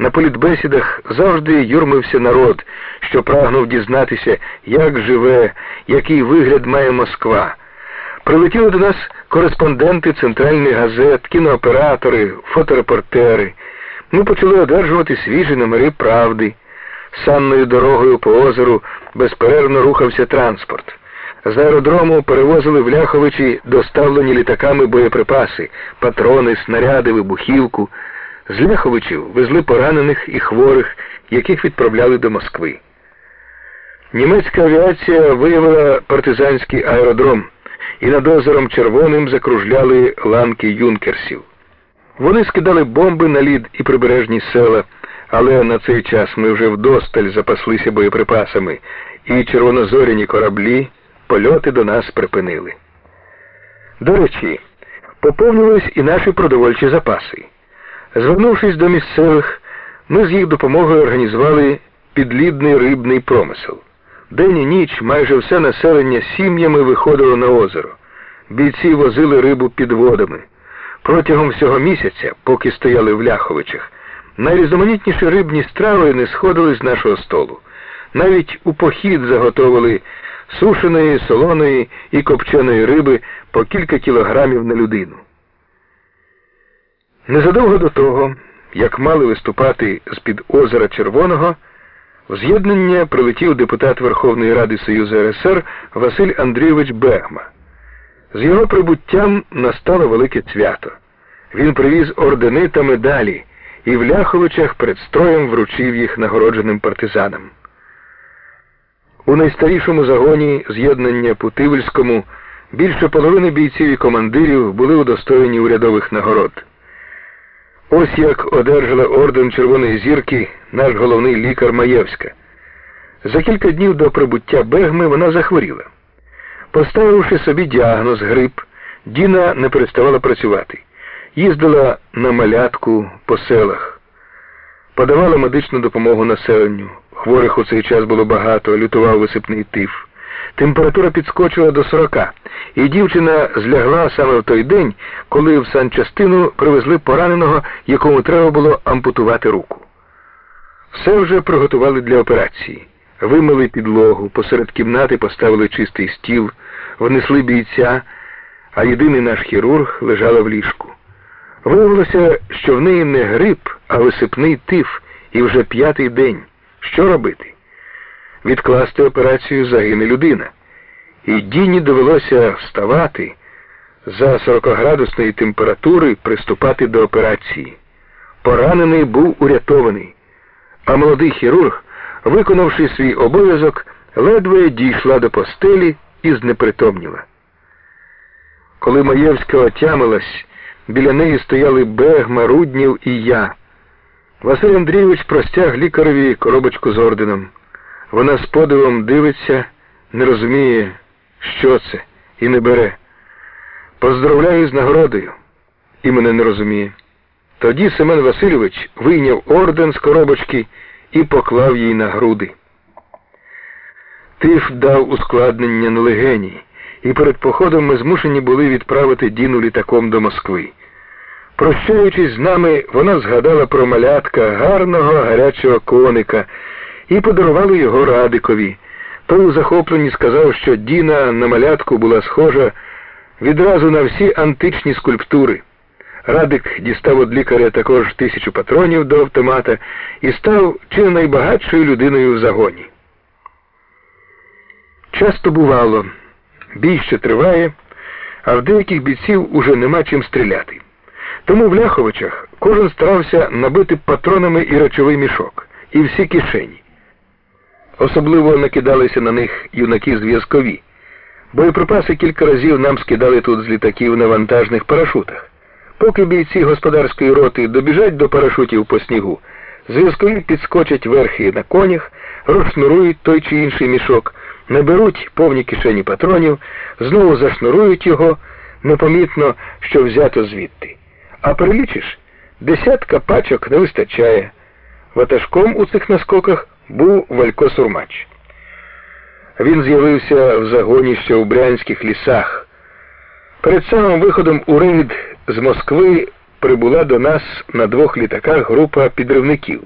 На політбесідах завжди юрмився народ, що прагнув дізнатися, як живе, який вигляд має Москва. Прилетіли до нас кореспонденти центральних газет, кінооператори, фоторепортери. Ми почали одержувати свіжі номери правди. Санною дорогою по озеру безперервно рухався транспорт. З аеродрому перевозили в Ляховичі доставлені літаками боєприпаси, патрони, снаряди, вибухівку. З Ляховичів везли поранених і хворих, яких відправляли до Москви. Німецька авіація виявила партизанський аеродром і над озером Червоним закружляли ланки юнкерсів. Вони скидали бомби на лід і прибережні села, але на цей час ми вже вдосталь запаслися боєприпасами, і червонозоряні кораблі польоти до нас припинили. До речі, поповнились і наші продовольчі запаси. Звернувшись до місцевих, ми з їх допомогою організували підлідний рибний промисел. День і ніч майже все населення сім'ями виходило на озеро. Бійці возили рибу під водами. Протягом всього місяця, поки стояли в Ляховичах, найрізноманітніші рибні страви не сходили з нашого столу. Навіть у похід заготовили сушеної, солоної і копченої риби по кілька кілограмів на людину. Незадовго до того, як мали виступати з-під озера Червоного, в з'єднання прилетів депутат Верховної Ради Союзу РСР Василь Андрійович Бегма. З його прибуттям настало велике свято. Він привіз ордени та медалі і в Ляховичах перед строєм вручив їх нагородженим партизанам. У найстарішому загоні з'єднання Путивльському більше половини бійців і командирів були удостоєні урядових нагород. Ось як одержала орден Червоної зірки наш головний лікар Маєвська. За кілька днів до прибуття Бегми вона захворіла. Поставивши собі діагноз грип, Діна не переставала працювати. Їздила на малятку по селах, подавала медичну допомогу населенню. Хворих у цей час було багато, лютував висипний тиф. Температура підскочила до 40, і дівчина злягла саме в той день, коли в санчастину привезли пораненого, якому треба було ампутувати руку. Все вже приготували для операції. Вимили підлогу, посеред кімнати поставили чистий стіл, внесли бійця, а єдиний наш хірург лежала в ліжку. Виявилося, що в неї не грип, а висипний тиф, і вже п'ятий день. Що робити? Відкласти операцію загине людина. І Діні довелося вставати за 40-градусної температури приступати до операції. Поранений був урятований, а молодий хірург, виконавши свій обов'язок, ледве дійшла до постелі і знепритомніла. Коли Маєвська отямилась, біля неї стояли Бегма, Руднів і я. Василь Андрійович простяг лікареві коробочку з орденом. Вона з подивом дивиться, не розуміє, що це, і не бере. Поздравляю з нагородою. І мене не розуміє. Тоді Семен Васильович вийняв орден з коробочки і поклав їй на груди. Тиф дав ускладнення на легені, і перед походом ми змушені були відправити Діну літаком до Москви. Прощаючись з нами, вона згадала про малятка гарного гарячого коника і подарувала його Радикові. Той у захопленні сказав, що Діна на малятку була схожа відразу на всі античні скульптури. Радик дістав від лікаря також тисячу патронів до автомата і став чи найбагатшою людиною в загоні. Часто бувало, бій ще триває, а в деяких бійців уже нема чим стріляти. Тому в Ляховичах кожен старався набити патронами і речовий мішок, і всі кишені. Особливо накидалися на них юнаки зв'язкові. Боєприпаси кілька разів нам скидали тут з літаків на вантажних парашутах. Поки бійці господарської роти добіжать до парашутів по снігу, зв'язкові підскочать верхи на конях, розшнурують той чи інший мішок, наберуть повні кишені патронів, знову зашнурують його непомітно, що взято звідти. А перелічиш, десятка пачок не вистачає. Ватажком у цих наскоках був Валько Сурмач. Він з'явився в загоні ще у брянських лісах. Перед самим виходом у рейд з Москви прибула до нас на двох літаках група підривників.